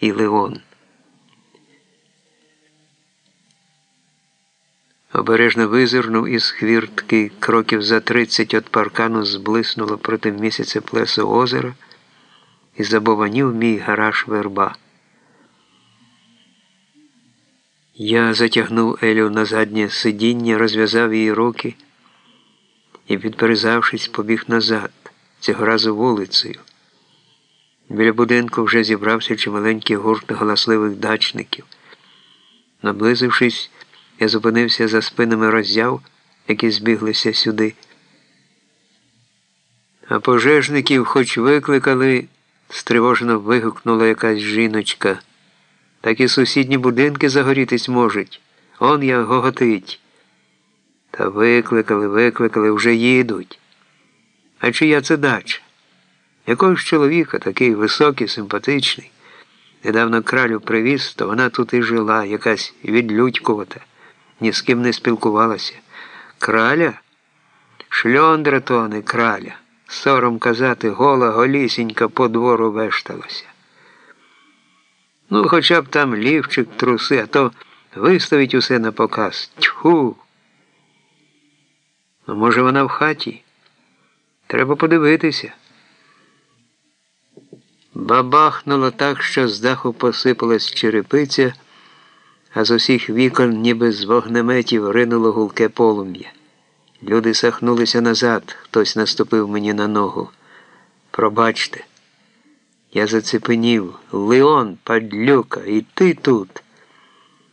і Леон. Обережно визирнув із хвіртки кроків за тридцять від паркану зблиснуло проти місяця плесо озера і забованів мій гараж верба. Я затягнув Елю на заднє сидіння, розв'язав її руки і, підперезавшись, побіг назад, цього разу вулицею. Біля будинку вже зібрався чималенький гурт галасливих дачників. Наблизившись, я зупинився за спинами роззяв, які збіглися сюди. А пожежників хоч викликали, стривожено вигукнула якась жіночка. Так і сусідні будинки загорітись можуть. Он як гоготить. Та викликали, викликали, вже їдуть. А чия це дача? Якогось чоловіка, такий високий, симпатичний. Недавно кралю привіз, то вона тут і жила, якась відлюдькувата, ні з ким не спілкувалася. Краля? Шльондра то, не краля. Сором казати, гола голісінька по двору вешталася. Ну, хоча б там лівчик, труси, а то виставить усе на показ. Тьху. Ну, може, вона в хаті? Треба подивитися. Бабахнуло так, що з даху посипалась черепиця, а з усіх вікон, ніби з вогнеметів, ринуло гулке полум'я. Люди сахнулися назад, хтось наступив мені на ногу. Пробачте. Я зацепенів. Леон, падлюка, і ти тут.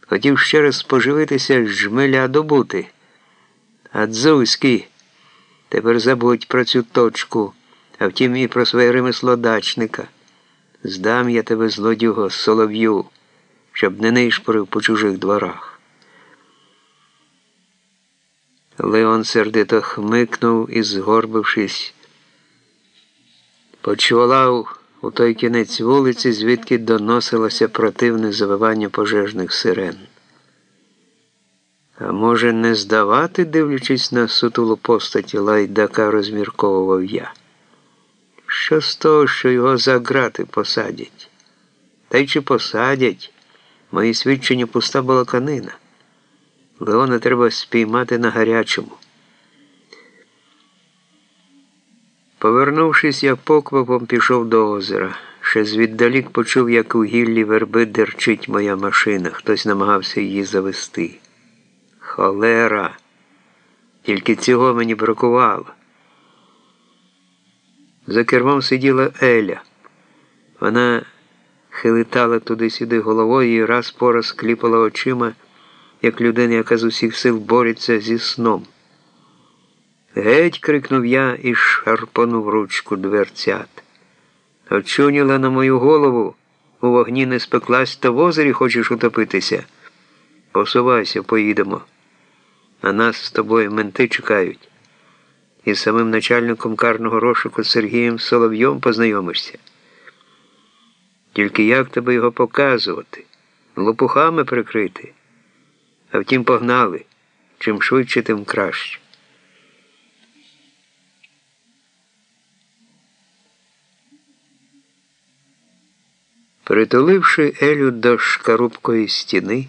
Хотів ще раз поживитися жмеля добути. Адзуський, тепер забудь про цю точку, а втім і про своє ремесло дачника. Здам я тебе, злодюго, солов'ю, щоб не нишпорив по чужих дворах. Леон сердито хмикнув і, згорбившись, почвалав у той кінець вулиці, звідки доносилося противне завивання пожежних сирен. А може, не здавати, дивлячись на сутулу постаті лайдака, розмірковував я. Що з того, що його за грати посадять? Та й чи посадять? Мої свідчення пуста балаканина. Леона треба спіймати на гарячому. Повернувшись, я поквапом пішов до озера. Ще звіддалік почув, як у гіллі верби дерчить моя машина. Хтось намагався її завести. Холера! Тільки цього мені бракувало. За кермом сиділа Еля. Вона хилитала туди-сюди головою і раз по раз кліпала очима, як людина, яка з усіх сил бореться зі сном. Геть, крикнув я і шарпанув ручку дверцят. Очуніла на мою голову, у вогні не спеклась, то в озері хочеш утопитися. Посувайся, поїдемо. На нас з тобою менти чекають. Із самим начальником карного розшуку Сергієм Соловйом познайомишся. Тільки як тебе його показувати, лопухами прикрити. А втім, погнали. Чим швидше, тим краще. Притуливши Елю до шкарубкої стіни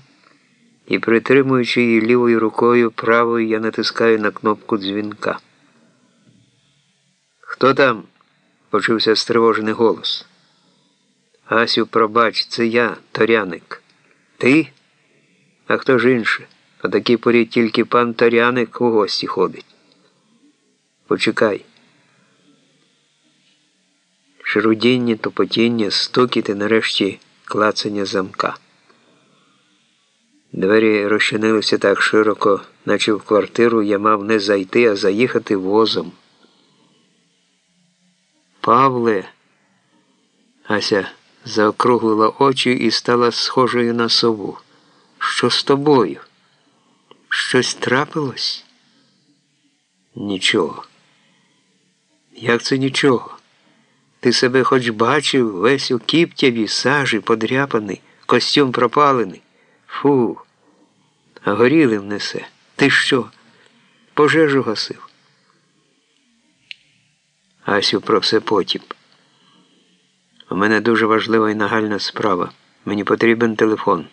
і притримуючи її лівою рукою, правою я натискаю на кнопку дзвінка. Хто там? почувся стривожений голос. Асю, пробач, це я, Торяник. Ти? А хто ж інше? О такій порі тільки пан Торяник у гості ходить. Почекай. Шарудіння, топотіння, стукіти, нарешті клацання замка. Двері розчинилися так широко, наче в квартиру я мав не зайти, а заїхати возом. Павле, Ася заокруглила очі і стала схожою на сову. Що з тобою? Щось трапилось? Нічого. Як це нічого? Ти себе хоч бачив, весь у кіптяві, сажі, подряпаний, костюм пропалений. Фу, а горіли внесе. Ти що? Пожежу гасив? Асю про все потім. У мене дуже важлива і нагальна справа. Мені потрібен телефон.